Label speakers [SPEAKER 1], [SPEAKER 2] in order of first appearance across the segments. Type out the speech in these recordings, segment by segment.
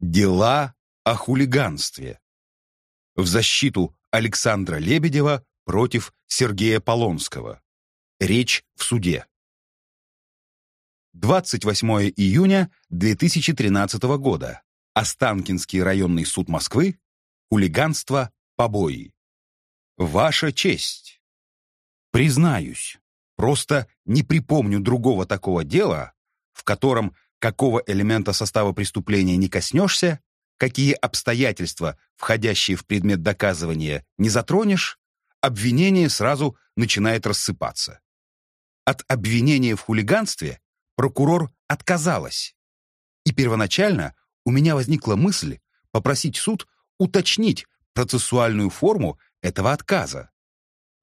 [SPEAKER 1] Дела о хулиганстве. В защиту Александра Лебедева против Сергея Полонского. Речь в суде. 28 июня 2013 года. Останкинский районный суд Москвы. Хулиганство, побои. Ваша честь. Признаюсь, просто не припомню другого такого дела, в котором какого элемента состава преступления не коснешься, какие обстоятельства, входящие в предмет доказывания, не затронешь, обвинение сразу начинает рассыпаться. От обвинения в хулиганстве прокурор отказалась. И первоначально у меня возникла мысль попросить суд уточнить процессуальную форму этого отказа.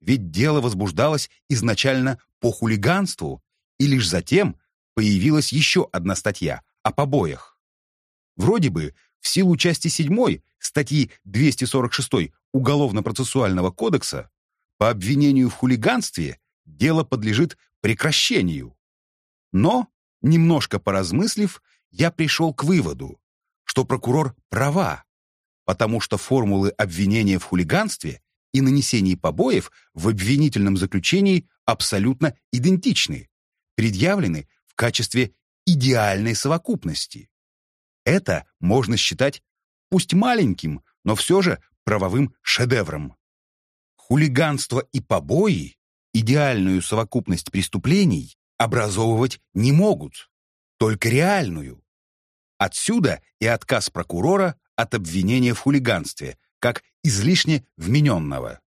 [SPEAKER 1] Ведь дело возбуждалось изначально по хулиганству, и лишь затем появилась еще одна статья о побоях. Вроде бы в силу части 7 статьи 246 Уголовно-процессуального кодекса по обвинению в хулиганстве дело подлежит прекращению. Но, немножко поразмыслив, я пришел к выводу, что прокурор права, потому что формулы обвинения в хулиганстве и нанесении побоев в обвинительном заключении абсолютно идентичны, предъявлены качестве идеальной совокупности. Это можно считать пусть маленьким, но все же правовым шедевром. Хулиганство и побои идеальную совокупность преступлений образовывать не могут, только реальную. Отсюда и отказ прокурора от обвинения в хулиганстве, как излишне вмененного.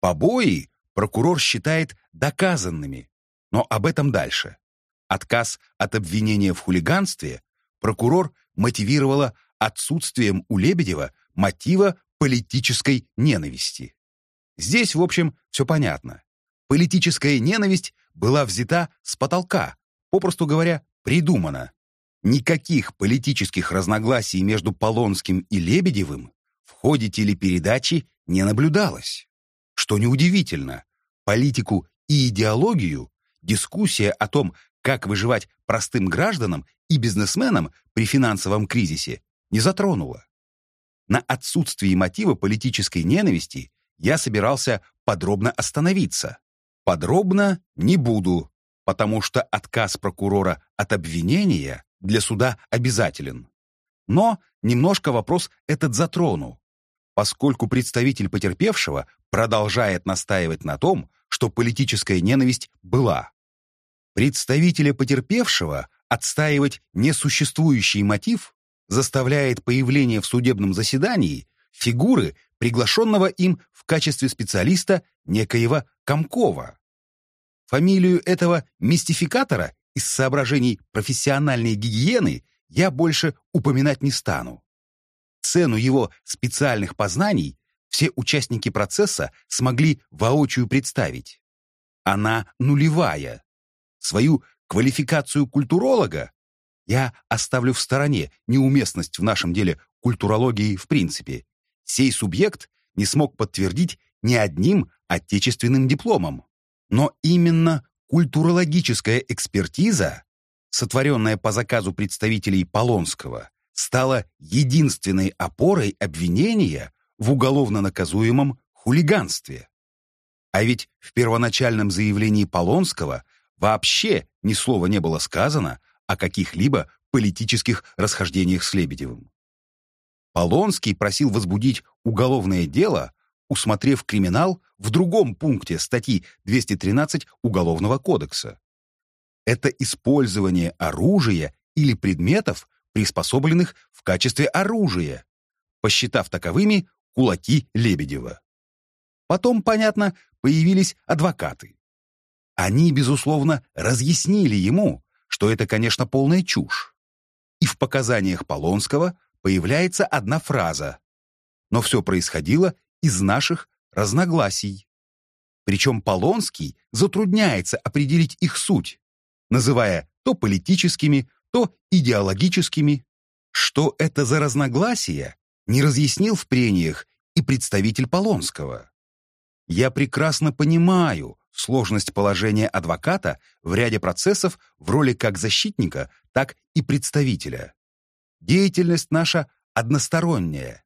[SPEAKER 1] Побои прокурор считает доказанными, но об этом дальше. Отказ от обвинения в хулиганстве прокурор мотивировала отсутствием у Лебедева мотива политической ненависти. Здесь, в общем, все понятно. Политическая ненависть была взята с потолка, попросту говоря, придумана. Никаких политических разногласий между Полонским и Лебедевым в ходе телепередачи не наблюдалось. Что неудивительно, политику и идеологию дискуссия о том, как выживать простым гражданам и бизнесменам при финансовом кризисе, не затронула. На отсутствии мотива политической ненависти я собирался подробно остановиться. Подробно не буду, потому что отказ прокурора от обвинения для суда обязателен. Но немножко вопрос этот затрону, поскольку представитель потерпевшего продолжает настаивать на том, что политическая ненависть была. Представителя потерпевшего отстаивать несуществующий мотив заставляет появление в судебном заседании фигуры, приглашенного им в качестве специалиста некоего Комкова. Фамилию этого мистификатора из соображений профессиональной гигиены я больше упоминать не стану. Цену его специальных познаний все участники процесса смогли воочию представить. Она нулевая. Свою квалификацию культуролога я оставлю в стороне неуместность в нашем деле культурологии в принципе. Сей субъект не смог подтвердить ни одним отечественным дипломом. Но именно культурологическая экспертиза, сотворенная по заказу представителей Полонского, стала единственной опорой обвинения в уголовно наказуемом хулиганстве. А ведь в первоначальном заявлении Полонского Вообще ни слова не было сказано о каких-либо политических расхождениях с Лебедевым. Полонский просил возбудить уголовное дело, усмотрев криминал в другом пункте статьи 213 Уголовного кодекса. Это использование оружия или предметов, приспособленных в качестве оружия, посчитав таковыми кулаки Лебедева. Потом, понятно, появились адвокаты. Они, безусловно, разъяснили ему, что это, конечно, полная чушь. И в показаниях Полонского появляется одна фраза. Но все происходило из наших разногласий. Причем Полонский затрудняется определить их суть, называя то политическими, то идеологическими. Что это за разногласия, не разъяснил в прениях и представитель Полонского. Я прекрасно понимаю, сложность положения адвоката в ряде процессов в роли как защитника, так и представителя. деятельность наша односторонняя.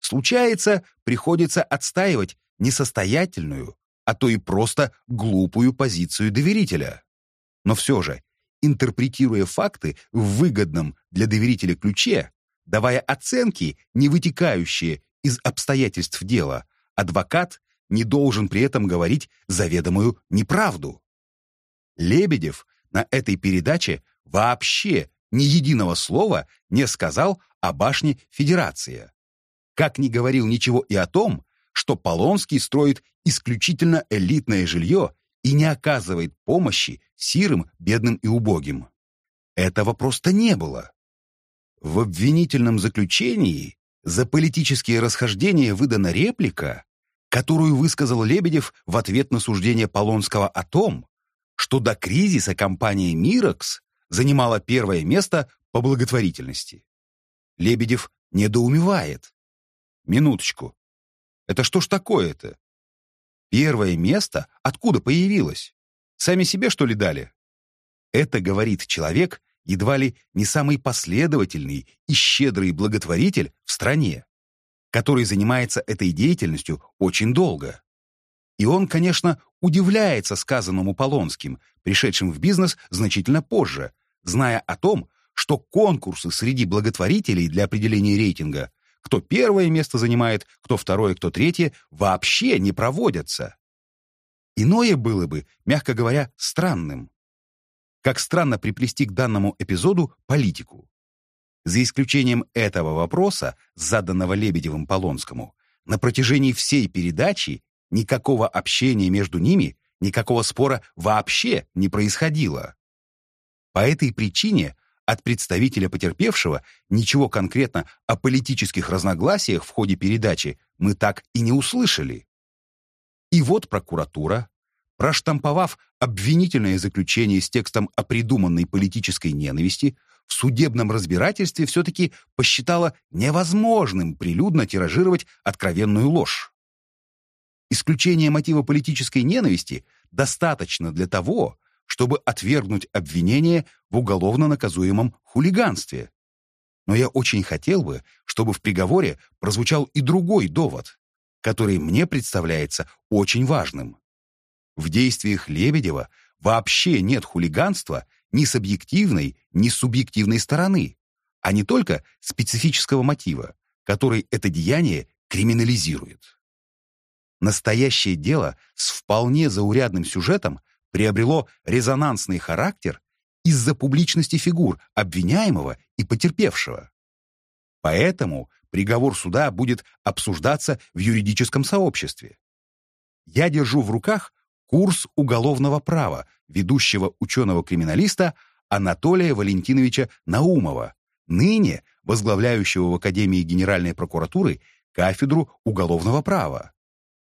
[SPEAKER 1] Случается, приходится отстаивать несостоятельную, а то и просто глупую позицию доверителя. Но все же, интерпретируя факты в выгодном для доверителя ключе, давая оценки, не вытекающие из обстоятельств дела, адвокат не должен при этом говорить заведомую неправду. Лебедев на этой передаче вообще ни единого слова не сказал о башне Федерация. Как не говорил ничего и о том, что Полонский строит исключительно элитное жилье и не оказывает помощи сирым, бедным и убогим. Этого просто не было. В обвинительном заключении за политические расхождения выдана реплика, которую высказал Лебедев в ответ на суждение Полонского о том, что до кризиса компания «Мирокс» занимала первое место по благотворительности. Лебедев недоумевает. Минуточку. Это что ж такое-то? Первое место откуда появилось? Сами себе, что ли, дали? Это говорит человек, едва ли не самый последовательный и щедрый благотворитель в стране, который занимается этой деятельностью очень долго. И он, конечно, удивляется сказанному Полонским, пришедшим в бизнес значительно позже, зная о том, что конкурсы среди благотворителей для определения рейтинга, кто первое место занимает, кто второе, кто третье, вообще не проводятся. Иное было бы, мягко говоря, странным. Как странно приплести к данному эпизоду политику. За исключением этого вопроса, заданного Лебедевым Полонскому, на протяжении всей передачи Никакого общения между ними, никакого спора вообще не происходило. По этой причине от представителя потерпевшего ничего конкретно о политических разногласиях в ходе передачи мы так и не услышали. И вот прокуратура, проштамповав обвинительное заключение с текстом о придуманной политической ненависти, в судебном разбирательстве все-таки посчитала невозможным прилюдно тиражировать откровенную ложь. Исключение мотива политической ненависти достаточно для того, чтобы отвергнуть обвинение в уголовно наказуемом хулиганстве. Но я очень хотел бы, чтобы в приговоре прозвучал и другой довод, который мне представляется очень важным. В действиях Лебедева вообще нет хулиганства ни с объективной, ни с субъективной стороны, а не только специфического мотива, который это деяние криминализирует. Настоящее дело с вполне заурядным сюжетом приобрело резонансный характер из-за публичности фигур обвиняемого и потерпевшего. Поэтому приговор суда будет обсуждаться в юридическом сообществе. Я держу в руках курс уголовного права ведущего ученого-криминалиста Анатолия Валентиновича Наумова, ныне возглавляющего в Академии Генеральной прокуратуры кафедру уголовного права.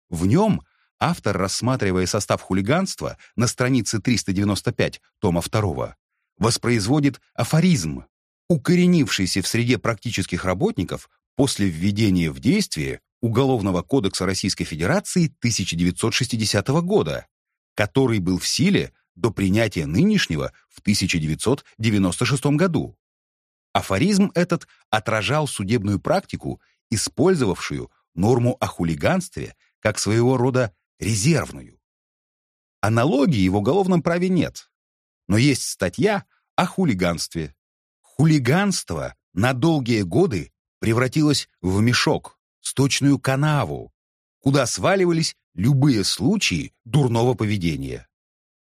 [SPEAKER 1] В нем автор, рассматривая состав хулиганства на странице 395 тома 2, воспроизводит афоризм, укоренившийся в среде практических работников после введения в действие Уголовного кодекса Российской Федерации 1960 года, который был в силе до принятия нынешнего в 1996 году. Афоризм этот отражал судебную практику, использовавшую норму о хулиганстве как своего рода резервную. Аналогии в уголовном праве нет, но есть статья о хулиганстве. Хулиганство на долгие годы превратилось в мешок, сточную канаву, куда сваливались любые случаи дурного поведения.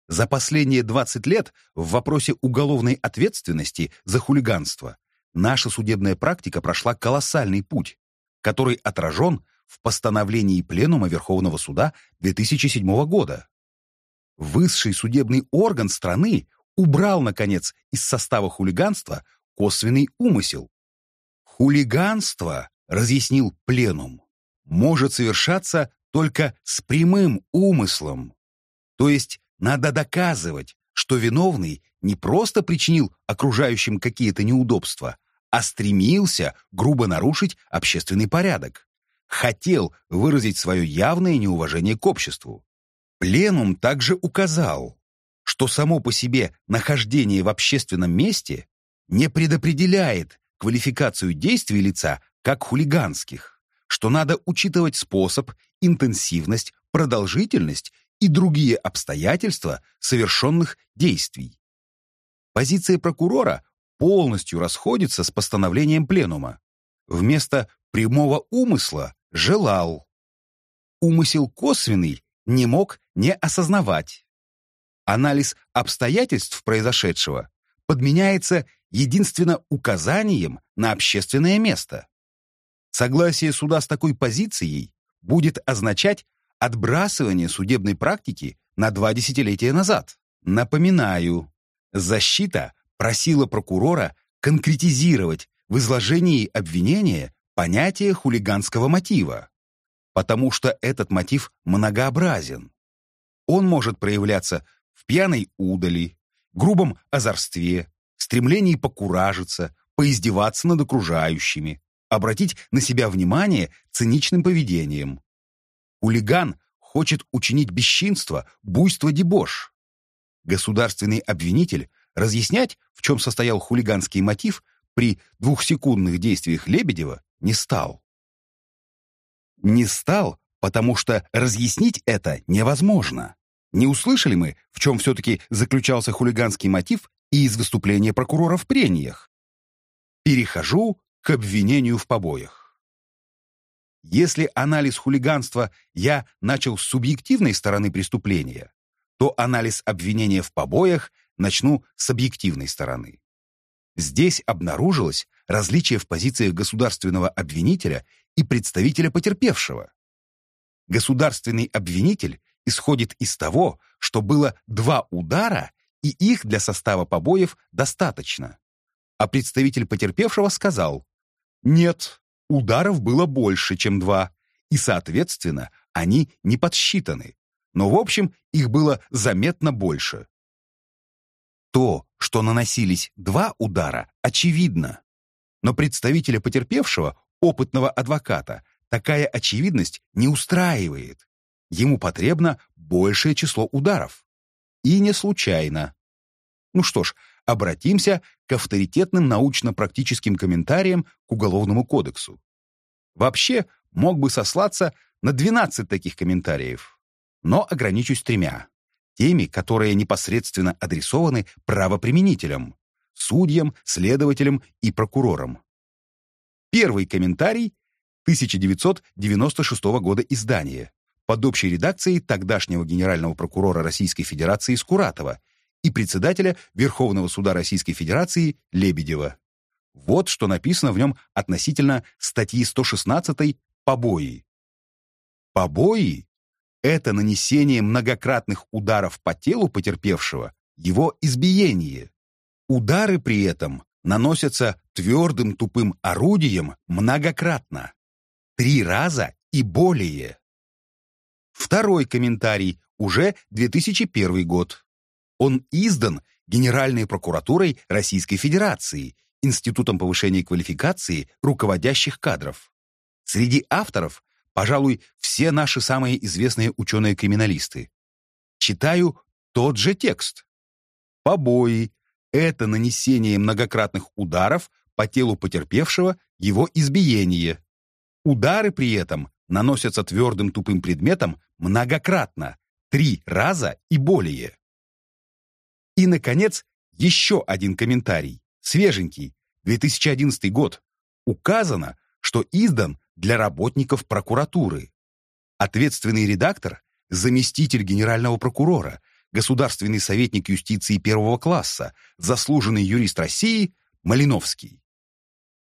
[SPEAKER 1] За последние 20 лет в вопросе уголовной ответственности за хулиганство наша судебная практика прошла колоссальный путь, который отражен в постановлении Пленума Верховного Суда 2007 года. Высший судебный орган страны убрал, наконец, из состава хулиганства косвенный умысел. Хулиганство, разъяснил Пленум, может совершаться только с прямым умыслом. То есть надо доказывать, что виновный не просто причинил окружающим какие-то неудобства, а стремился грубо нарушить общественный порядок хотел выразить свое явное неуважение к обществу. Пленум также указал, что само по себе нахождение в общественном месте не предопределяет квалификацию действий лица как хулиганских, что надо учитывать способ, интенсивность, продолжительность и другие обстоятельства совершенных действий. Позиция прокурора полностью расходится с постановлением пленума. Вместо прямого умысла желал. Умысел косвенный не мог не осознавать. Анализ обстоятельств произошедшего подменяется единственно указанием на общественное место. Согласие суда с такой позицией будет означать отбрасывание судебной практики на два десятилетия назад. Напоминаю, защита просила прокурора конкретизировать в изложении обвинения понятие хулиганского мотива, потому что этот мотив многообразен. Он может проявляться в пьяной удали, грубом озорстве, стремлении покуражиться, поиздеваться над окружающими, обратить на себя внимание циничным поведением. Хулиган хочет учинить бесчинство, буйство, дебош. Государственный обвинитель разъяснять, в чем состоял хулиганский мотив, при двухсекундных действиях Лебедева не стал. Не стал, потому что разъяснить это невозможно. Не услышали мы, в чем все-таки заключался хулиганский мотив и из выступления прокурора в прениях? Перехожу к обвинению в побоях. Если анализ хулиганства я начал с субъективной стороны преступления, то анализ обвинения в побоях начну с объективной стороны. Здесь обнаружилось различие в позициях государственного обвинителя и представителя потерпевшего. Государственный обвинитель исходит из того, что было два удара, и их для состава побоев достаточно. А представитель потерпевшего сказал, нет, ударов было больше, чем два, и, соответственно, они не подсчитаны. Но, в общем, их было заметно больше. То, что наносились два удара, очевидно. Но представителя потерпевшего, опытного адвоката, такая очевидность не устраивает. Ему потребно большее число ударов. И не случайно. Ну что ж, обратимся к авторитетным научно-практическим комментариям к Уголовному кодексу. Вообще, мог бы сослаться на 12 таких комментариев, но ограничусь тремя. Теми, которые непосредственно адресованы правоприменителям, судьям, следователям и прокурорам. Первый комментарий 1996 года издания под общей редакцией тогдашнего генерального прокурора Российской Федерации Скуратова и председателя Верховного суда Российской Федерации Лебедева. Вот что написано в нем относительно статьи 116 «Побои». Побои — это нанесение многократных ударов по телу потерпевшего, его избиение. Удары при этом наносятся твердым тупым орудием многократно. Три раза и более. Второй комментарий, уже 2001 год. Он издан Генеральной прокуратурой Российской Федерации, Институтом повышения квалификации руководящих кадров. Среди авторов, пожалуй, все наши самые известные ученые-криминалисты. Читаю тот же текст. Побои — это нанесение многократных ударов по телу потерпевшего, его избиение. Удары при этом наносятся твердым тупым предметом многократно, три раза и более. И, наконец, еще один комментарий, свеженький, 2011 год. Указано, что издан для работников прокуратуры. Ответственный редактор – заместитель генерального прокурора, государственный советник юстиции первого класса, заслуженный юрист России Малиновский.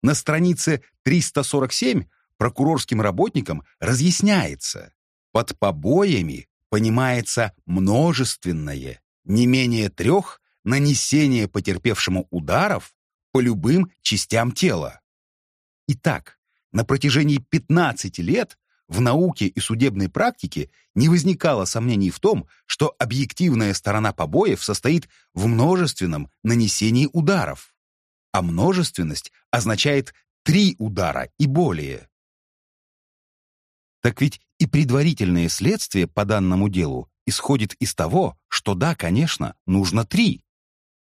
[SPEAKER 1] На странице 347 прокурорским работникам разъясняется, под побоями понимается множественное, не менее трех нанесение потерпевшему ударов по любым частям тела. Итак, на протяжении 15 лет в науке и судебной практике не возникало сомнений в том, что объективная сторона побоев состоит в множественном нанесении ударов, а множественность означает три удара и более. Так ведь и предварительное следствие по данному делу исходит из того, что да, конечно, нужно три,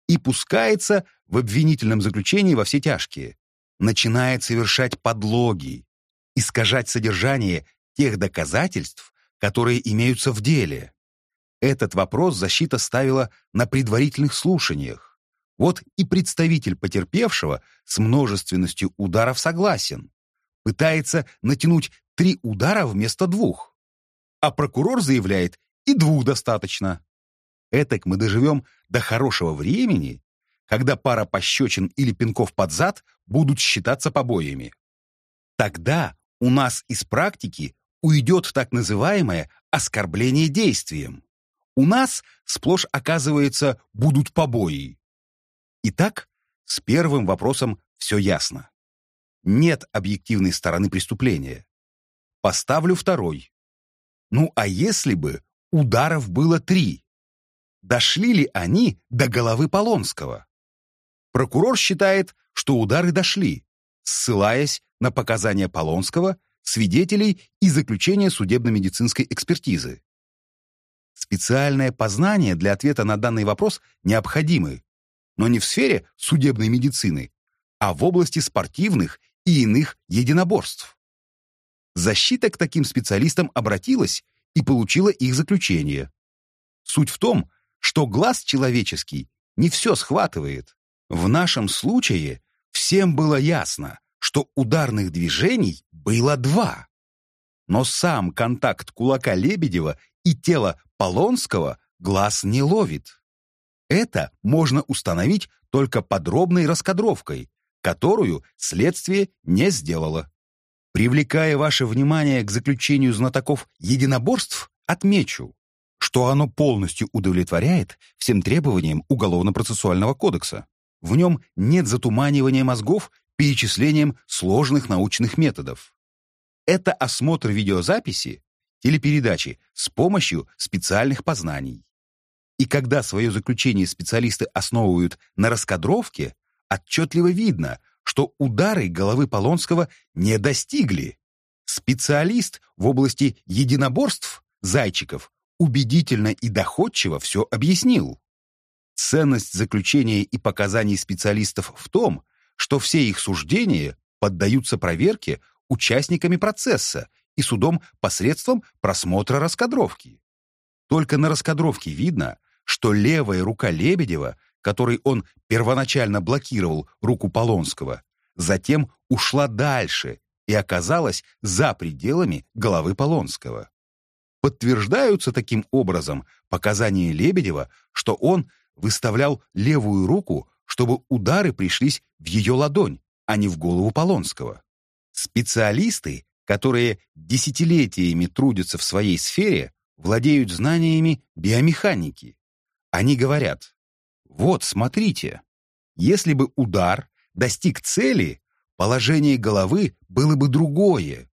[SPEAKER 1] и пускается в обвинительном заключении во все тяжкие. начинает совершать подлоги, искажать содержание тех доказательств, которые имеются в деле. Этот вопрос защита ставила на предварительных слушаниях. Вот и представитель потерпевшего с множественностью ударов согласен. Пытается натянуть три удара вместо двух. А прокурор заявляет, и двух достаточно. Этак мы доживем до хорошего времени, когда пара пощечин или пинков под зад будут считаться побоями. Тогда у нас из практики уйдет так называемое оскорбление действием. У нас сплошь, оказывается, будут побои. Итак, с первым вопросом все ясно. Нет объективной стороны преступления. Поставлю второй. Ну а если бы ударов было три? Дошли ли они до головы Полонского? Прокурор считает, что удары дошли, ссылаясь на показания Полонского, свидетелей и заключение судебно-медицинской экспертизы. Специальное познание для ответа на данный вопрос необходимы, но не в сфере судебной медицины, а в области спортивных и иных единоборств. Защита к таким специалистам обратилась и получила их заключение. Суть в том, что глаз человеческий не все схватывает. В нашем случае всем было ясно, что ударных движений было два. Но сам контакт кулака Лебедева и тела Полонского глаз не ловит. Это можно установить только подробной раскадровкой, которую следствие не сделало. Привлекая ваше внимание к заключению знатоков единоборств, отмечу, что оно полностью удовлетворяет всем требованиям Уголовно-процессуального кодекса. В нем нет затуманивания мозгов перечислением сложных научных методов. Это осмотр видеозаписи, телепередачи с помощью специальных познаний. И когда свое заключение специалисты основывают на раскадровке, отчетливо видно, что удары головы Полонского не достигли. Специалист в области единоборств Зайчиков убедительно и доходчиво все объяснил. Ценность заключения и показаний специалистов в том, что все их суждения поддаются проверке участниками процесса и судом посредством просмотра раскадровки. Только на раскадровке видно, что левая рука Лебедева, которой он первоначально блокировал руку Полонского, затем ушла дальше и оказалась за пределами головы Полонского. Подтверждаются таким образом показания Лебедева, что он выставлял левую руку, чтобы удары пришлись в ее ладонь, а не в голову Полонского. Специалисты, которые десятилетиями трудятся в своей сфере, владеют знаниями биомеханики. Они говорят, вот, смотрите, если бы удар достиг цели, положение головы было бы другое,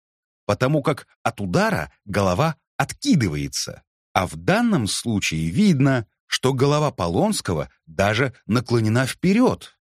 [SPEAKER 1] потому как от удара голова откидывается. А в данном случае видно, что голова Полонского даже наклонена вперед,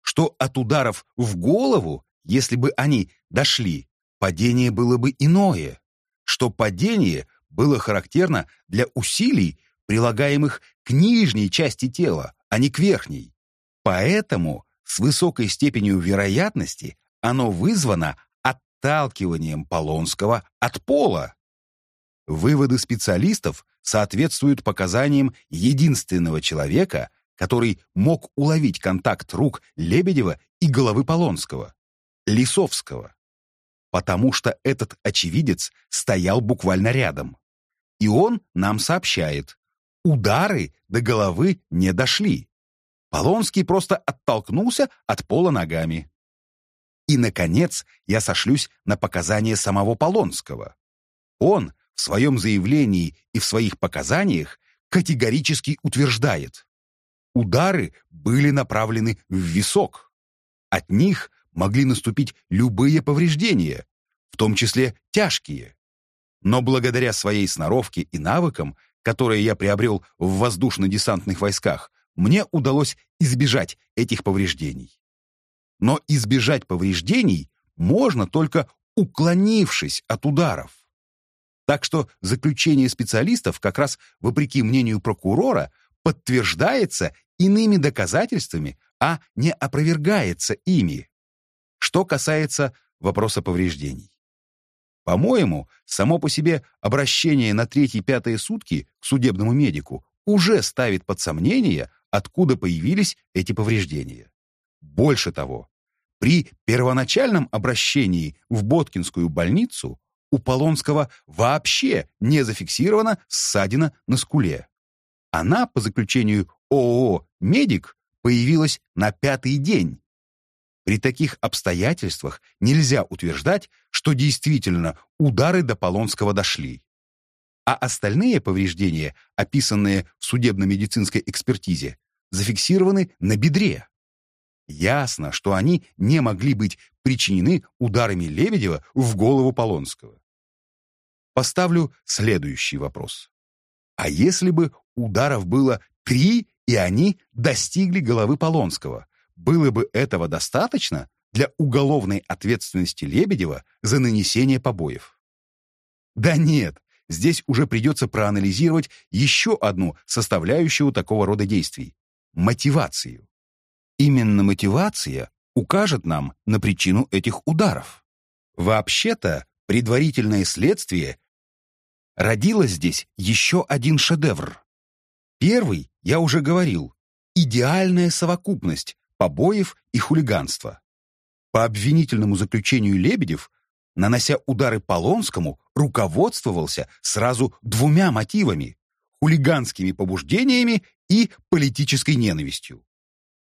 [SPEAKER 1] что от ударов в голову, если бы они дошли, падение было бы иное, что падение было характерно для усилий, прилагаемых к нижней части тела, а не к верхней. Поэтому с высокой степенью вероятности оно вызвано отталкиванием Полонского от пола. Выводы специалистов соответствуют показаниям единственного человека, который мог уловить контакт рук Лебедева и головы Полонского, Лисовского, потому что этот очевидец стоял буквально рядом. И он нам сообщает, удары до головы не дошли. Полонский просто оттолкнулся от пола ногами. И, наконец, я сошлюсь на показания самого Полонского. Он в своем заявлении и в своих показаниях категорически утверждает, удары были направлены в висок. От них могли наступить любые повреждения, в том числе тяжкие. Но благодаря своей сноровке и навыкам, которые я приобрел в воздушно-десантных войсках, мне удалось избежать этих повреждений. Но избежать повреждений можно только уклонившись от ударов. Так что заключение специалистов, как раз вопреки мнению прокурора, подтверждается иными доказательствами, а не опровергается ими. Что касается вопроса повреждений. По-моему, само по себе обращение на третьи-пятые сутки к судебному медику уже ставит под сомнение, откуда появились эти повреждения. Больше того, при первоначальном обращении в Боткинскую больницу у Полонского вообще не зафиксирована ссадина на скуле. Она, по заключению ООО «Медик», появилась на пятый день. При таких обстоятельствах нельзя утверждать, что действительно удары до Полонского дошли. А остальные повреждения, описанные в судебно-медицинской экспертизе, зафиксированы на бедре. Ясно, что они не могли быть причинены ударами Лебедева в голову Полонского. Поставлю следующий вопрос. А если бы ударов было три, и они достигли головы Полонского, было бы этого достаточно для уголовной ответственности Лебедева за нанесение побоев? Да нет, здесь уже придется проанализировать еще одну составляющую такого рода действий – мотивацию. Именно мотивация укажет нам на причину этих ударов. Вообще-то, предварительное следствие родилось здесь еще один шедевр. Первый, я уже говорил, идеальная совокупность побоев и хулиганства. По обвинительному заключению Лебедев, нанося удары Полонскому, руководствовался сразу двумя мотивами – хулиганскими побуждениями и политической ненавистью.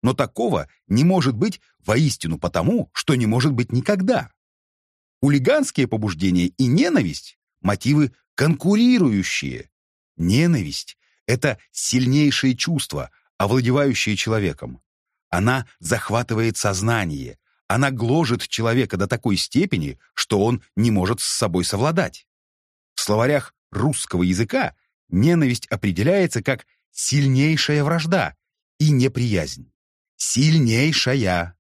[SPEAKER 1] Но такого не может быть воистину потому, что не может быть никогда. Хулиганские побуждения и ненависть – мотивы конкурирующие. Ненависть — это сильнейшее чувство, овладевающее человеком. Она захватывает сознание, она гложет человека до такой степени, что он не может с собой совладать. В словарях русского языка ненависть определяется как сильнейшая вражда и неприязнь. Сильнейшая.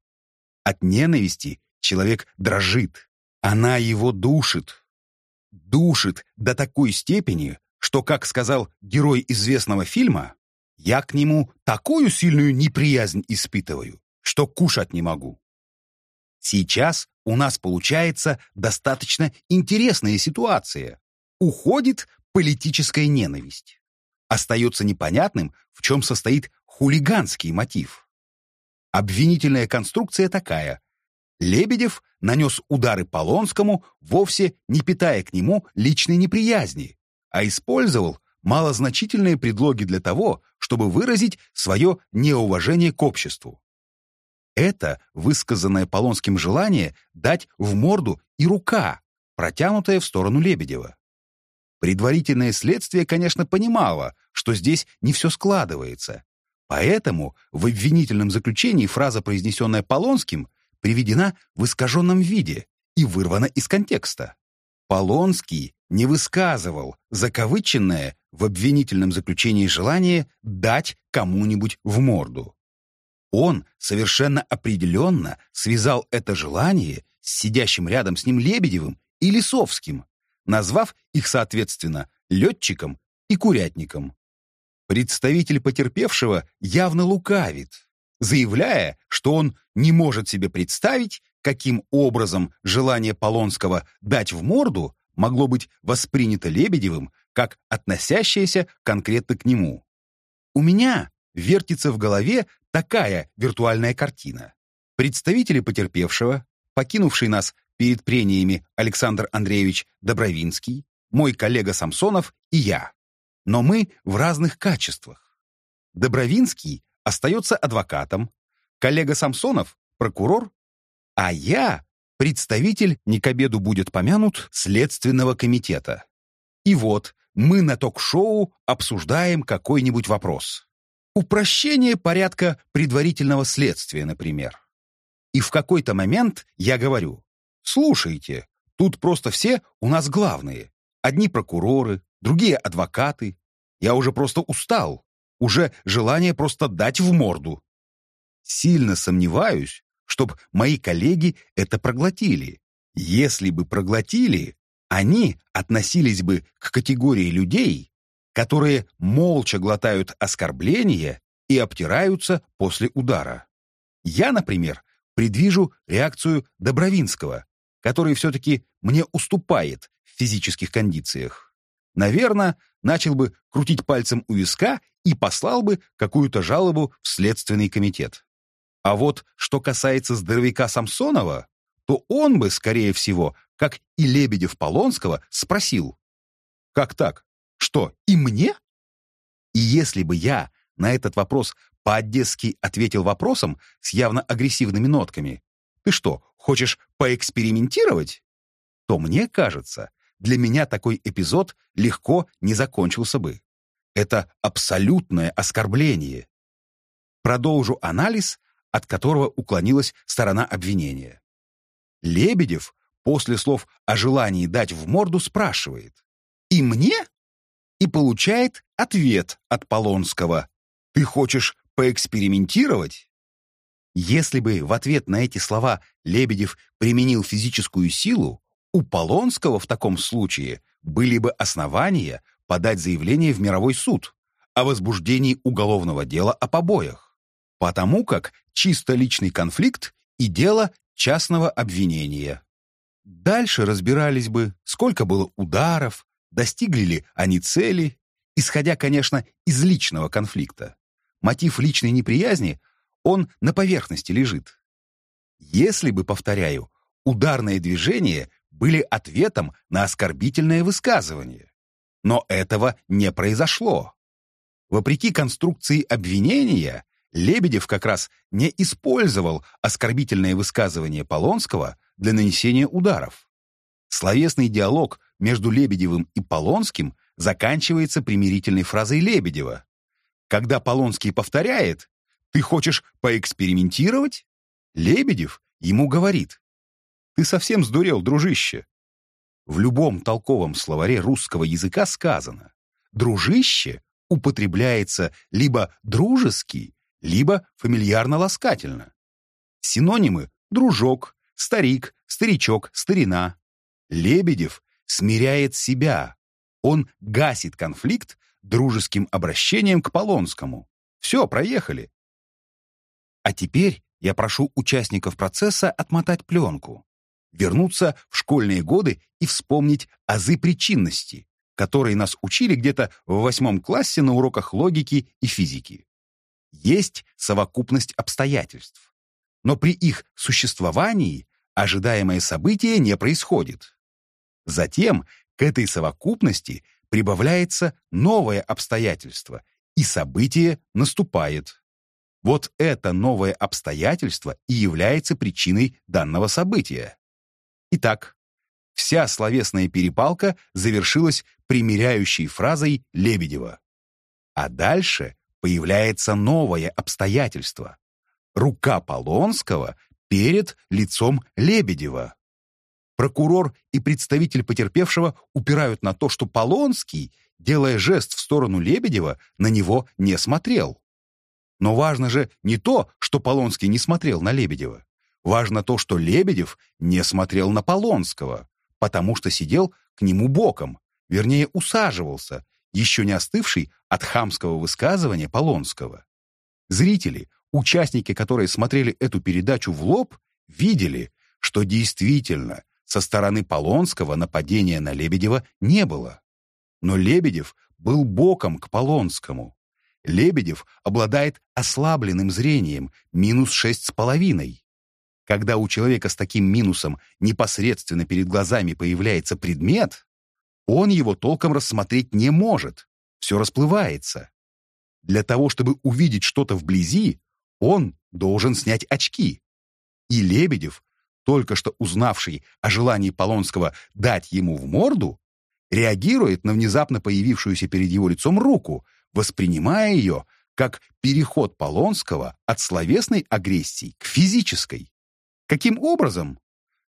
[SPEAKER 1] От ненависти человек дрожит. Она его душит, душит до такой степени, что, как сказал герой известного фильма, я к нему такую сильную неприязнь испытываю, что кушать не могу. Сейчас у нас получается достаточно интересная ситуация. Уходит политическая ненависть. Остается непонятным, в чем состоит хулиганский мотив. Обвинительная конструкция такая. Лебедев нанес удары Полонскому, вовсе не питая к нему личной неприязни, а использовал малозначительные предлоги для того, чтобы выразить свое неуважение к обществу. Это высказанное Полонским желание дать в морду и рука, протянутая в сторону Лебедева. Предварительное следствие, конечно, понимало, что здесь не все складывается. Поэтому в обвинительном заключении фраза, произнесенная Полонским, приведена в искаженном виде и вырвана из контекста. Полонский не высказывал закавыченное в обвинительном заключении желание дать кому-нибудь в морду. Он совершенно определенно связал это желание с сидящим рядом с ним Лебедевым и Лисовским, назвав их, соответственно, летчиком и курятником. Представитель потерпевшего явно лукавит, заявляя, что он не может себе представить, каким образом желание Полонского дать в морду могло быть воспринято Лебедевым как относящееся конкретно к нему. У меня вертится в голове такая виртуальная картина. Представители потерпевшего, покинувший нас перед прениями Александр Андреевич Добровинский, мой коллега Самсонов и я. Но мы в разных качествах. Добровинский остается адвокатом, коллега Самсонов — прокурор, а я — представитель, не к обеду будет помянут, Следственного комитета. И вот мы на ток-шоу обсуждаем какой-нибудь вопрос. Упрощение порядка предварительного следствия, например. И в какой-то момент я говорю, слушайте, тут просто все у нас главные. Одни прокуроры, другие адвокаты. Я уже просто устал уже желание просто дать в морду. Сильно сомневаюсь, чтоб мои коллеги это проглотили. Если бы проглотили, они относились бы к категории людей, которые молча глотают оскорбления и обтираются после удара. Я, например, предвижу реакцию Добровинского, который все-таки мне уступает в физических кондициях. Наверное, начал бы крутить пальцем у виска и послал бы какую-то жалобу в Следственный комитет. А вот что касается здоровяка Самсонова, то он бы, скорее всего, как и Лебедев-Полонского, спросил. «Как так? Что, и мне?» И если бы я на этот вопрос по-одесски ответил вопросом с явно агрессивными нотками, «Ты что, хочешь поэкспериментировать?» то мне кажется, для меня такой эпизод легко не закончился бы. Это абсолютное оскорбление. Продолжу анализ, от которого уклонилась сторона обвинения. Лебедев после слов о желании дать в морду спрашивает «И мне?» и получает ответ от Полонского «Ты хочешь поэкспериментировать?» Если бы в ответ на эти слова Лебедев применил физическую силу, у Полонского в таком случае были бы основания подать заявление в мировой суд о возбуждении уголовного дела о побоях, потому как чисто личный конфликт и дело частного обвинения. Дальше разбирались бы, сколько было ударов, достигли ли они цели, исходя, конечно, из личного конфликта. Мотив личной неприязни, он на поверхности лежит. Если бы, повторяю, ударные движения были ответом на оскорбительное высказывание. Но этого не произошло. Вопреки конструкции обвинения, Лебедев как раз не использовал оскорбительное высказывание Полонского для нанесения ударов. Словесный диалог между Лебедевым и Полонским заканчивается примирительной фразой Лебедева. Когда Полонский повторяет «Ты хочешь поэкспериментировать?» Лебедев ему говорит ты совсем сдурел, дружище. В любом толковом словаре русского языка сказано «дружище» употребляется либо дружески, либо фамильярно-ласкательно. Синонимы «дружок», «старик», «старичок», «старина». Лебедев смиряет себя. Он гасит конфликт дружеским обращением к Полонскому. Все, проехали. А теперь я прошу участников процесса отмотать пленку вернуться в школьные годы и вспомнить азы причинности, которые нас учили где-то в восьмом классе на уроках логики и физики. Есть совокупность обстоятельств, но при их существовании ожидаемое событие не происходит. Затем к этой совокупности прибавляется новое обстоятельство, и событие наступает. Вот это новое обстоятельство и является причиной данного события. Итак, вся словесная перепалка завершилась примиряющей фразой Лебедева. А дальше появляется новое обстоятельство. Рука Полонского перед лицом Лебедева. Прокурор и представитель потерпевшего упирают на то, что Полонский, делая жест в сторону Лебедева, на него не смотрел. Но важно же не то, что Полонский не смотрел на Лебедева. Важно то, что Лебедев не смотрел на Полонского, потому что сидел к нему боком, вернее, усаживался, еще не остывший от хамского высказывания Полонского. Зрители, участники, которые смотрели эту передачу в лоб, видели, что действительно со стороны Полонского нападения на Лебедева не было. Но Лебедев был боком к Полонскому. Лебедев обладает ослабленным зрением, минус шесть с половиной. Когда у человека с таким минусом непосредственно перед глазами появляется предмет, он его толком рассмотреть не может, все расплывается. Для того, чтобы увидеть что-то вблизи, он должен снять очки. И Лебедев, только что узнавший о желании Полонского дать ему в морду, реагирует на внезапно появившуюся перед его лицом руку, воспринимая ее как переход Полонского от словесной агрессии к физической. Каким образом?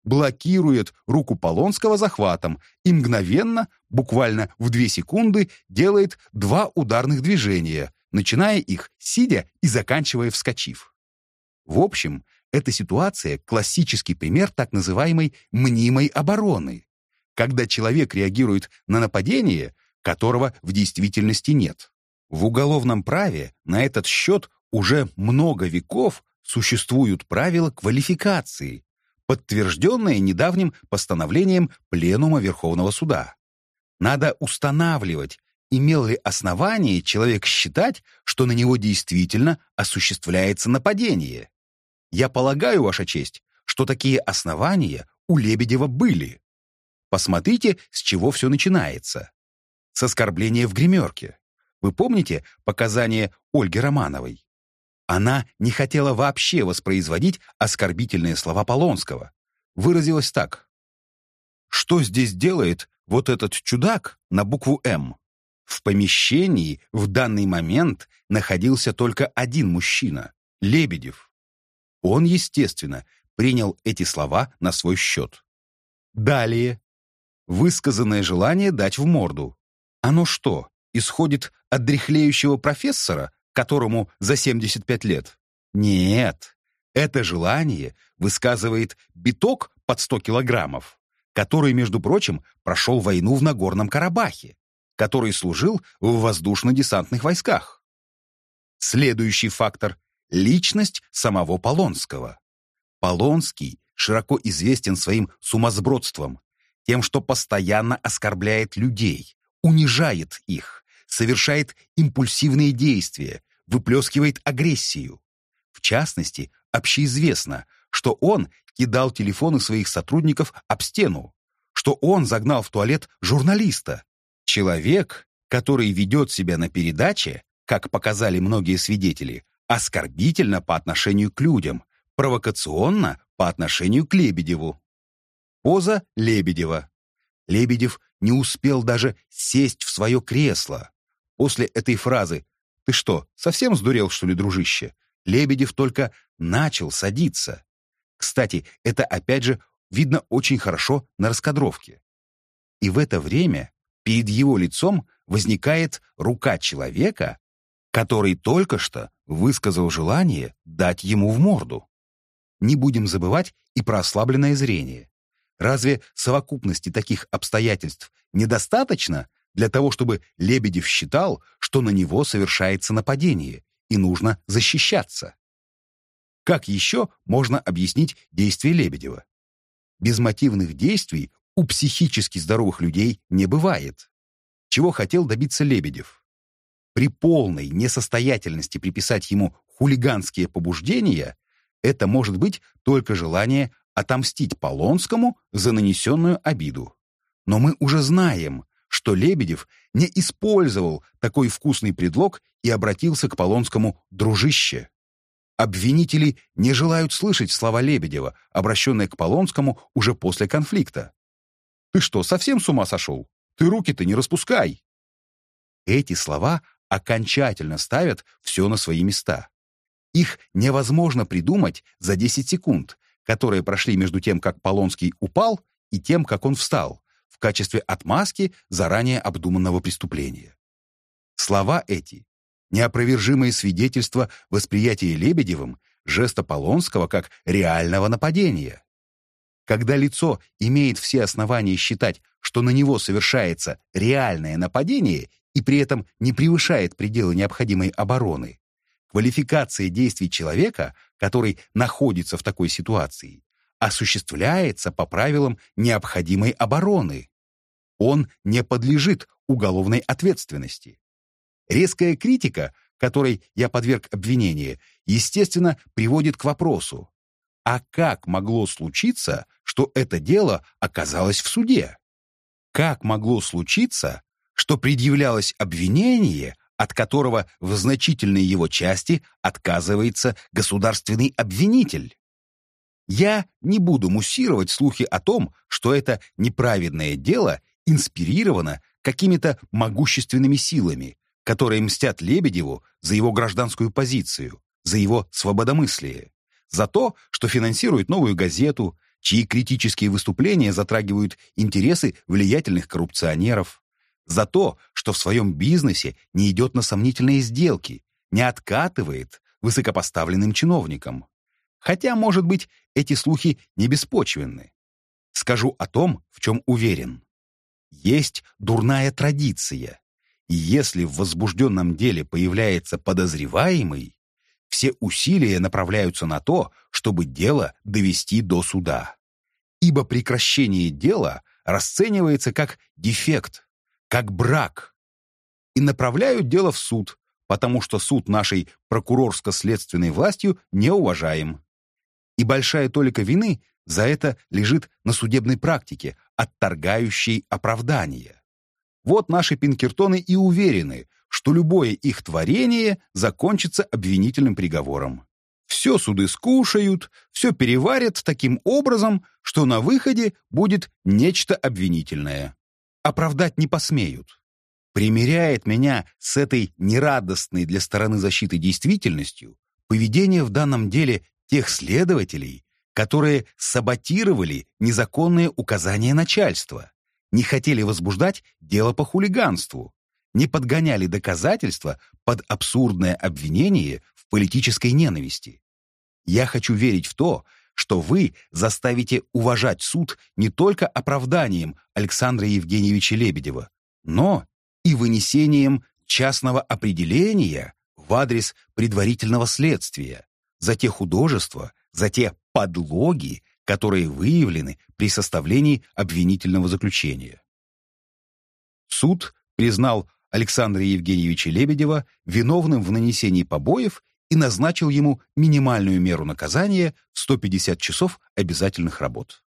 [SPEAKER 1] Блокирует руку Полонского захватом и мгновенно, буквально в две секунды, делает два ударных движения, начиная их сидя и заканчивая вскочив. В общем, эта ситуация – классический пример так называемой мнимой обороны, когда человек реагирует на нападение, которого в действительности нет. В уголовном праве на этот счет уже много веков существуют правила квалификации, подтвержденные недавним постановлением Пленума Верховного Суда. Надо устанавливать, имел ли основание человек считать, что на него действительно осуществляется нападение. Я полагаю, Ваша честь, что такие основания у Лебедева были. Посмотрите, с чего все начинается. С оскорбления в гримерке. Вы помните показания Ольги Романовой? Она не хотела вообще воспроизводить оскорбительные слова Полонского. Выразилась так. «Что здесь делает вот этот чудак на букву «М»?» В помещении в данный момент находился только один мужчина — Лебедев. Он, естественно, принял эти слова на свой счет. Далее. Высказанное желание дать в морду. Оно что, исходит от дряхлеющего профессора, которому за 75 лет? Нет. Это желание высказывает биток под 100 килограммов, который, между прочим, прошел войну в Нагорном Карабахе, который служил в воздушно-десантных войсках. Следующий фактор — личность самого Полонского. Полонский широко известен своим сумасбродством, тем, что постоянно оскорбляет людей, унижает их, совершает импульсивные действия, выплескивает агрессию. В частности, общеизвестно, что он кидал телефоны своих сотрудников об стену, что он загнал в туалет журналиста. Человек, который ведет себя на передаче, как показали многие свидетели, оскорбительно по отношению к людям, провокационно по отношению к Лебедеву. Поза Лебедева. Лебедев не успел даже сесть в свое кресло. После этой фразы «Ты что, совсем сдурел, что ли, дружище?» Лебедев только начал садиться. Кстати, это опять же видно очень хорошо на раскадровке. И в это время перед его лицом возникает рука человека, который только что высказал желание дать ему в морду. Не будем забывать и про ослабленное зрение. Разве совокупности таких обстоятельств недостаточно для того, чтобы Лебедев считал, что на него совершается нападение и нужно защищаться? Как еще можно объяснить действия Лебедева? Безмотивных действий у психически здоровых людей не бывает. Чего хотел добиться Лебедев? При полной несостоятельности приписать ему хулиганские побуждения это может быть только желание отомстить Полонскому за нанесенную обиду. Но мы уже знаем, что Лебедев не использовал такой вкусный предлог и обратился к Полонскому «дружище». Обвинители не желают слышать слова Лебедева, обращенные к Полонскому уже после конфликта. «Ты что, совсем с ума сошел? Ты руки-то не распускай!» Эти слова окончательно ставят все на свои места. Их невозможно придумать за 10 секунд, которые прошли между тем, как Полонский упал, и тем, как он встал, в качестве отмазки заранее обдуманного преступления. Слова эти — неопровержимые свидетельства восприятия Лебедевым жеста Полонского как реального нападения. Когда лицо имеет все основания считать, что на него совершается реальное нападение и при этом не превышает пределы необходимой обороны, Квалификация действий человека, который находится в такой ситуации, осуществляется по правилам необходимой обороны. Он не подлежит уголовной ответственности. Резкая критика, которой я подверг обвинение, естественно, приводит к вопросу, а как могло случиться, что это дело оказалось в суде? Как могло случиться, что предъявлялось обвинение, от которого в значительной его части отказывается государственный обвинитель. Я не буду муссировать слухи о том, что это неправедное дело инспирировано какими-то могущественными силами, которые мстят Лебедеву за его гражданскую позицию, за его свободомыслие, за то, что финансирует новую газету, чьи критические выступления затрагивают интересы влиятельных коррупционеров, за то, что в своем бизнесе не идет на сомнительные сделки, не откатывает высокопоставленным чиновникам. Хотя, может быть, эти слухи не беспочвенны. Скажу о том, в чем уверен. Есть дурная традиция, и если в возбужденном деле появляется подозреваемый, все усилия направляются на то, чтобы дело довести до суда. Ибо прекращение дела расценивается как дефект, как брак. И направляют дело в суд, потому что суд нашей прокурорско-следственной властью не уважаем. И большая толика вины за это лежит на судебной практике, отторгающей оправдание. Вот наши пинкертоны и уверены, что любое их творение закончится обвинительным приговором. Все суды скушают, все переварят таким образом, что на выходе будет нечто обвинительное. Оправдать не посмеют. Примеряет меня с этой нерадостной для стороны защиты действительностью поведение в данном деле тех следователей, которые саботировали незаконные указания начальства, не хотели возбуждать дело по хулиганству, не подгоняли доказательства под абсурдное обвинение в политической ненависти. Я хочу верить в то, что вы заставите уважать суд не только оправданием Александра Евгеньевича Лебедева, но и вынесением частного определения в адрес предварительного следствия за те художества, за те подлоги, которые выявлены при составлении обвинительного заключения. Суд признал Александра Евгеньевича Лебедева виновным в нанесении побоев и назначил ему минимальную меру наказания в 150 часов обязательных работ.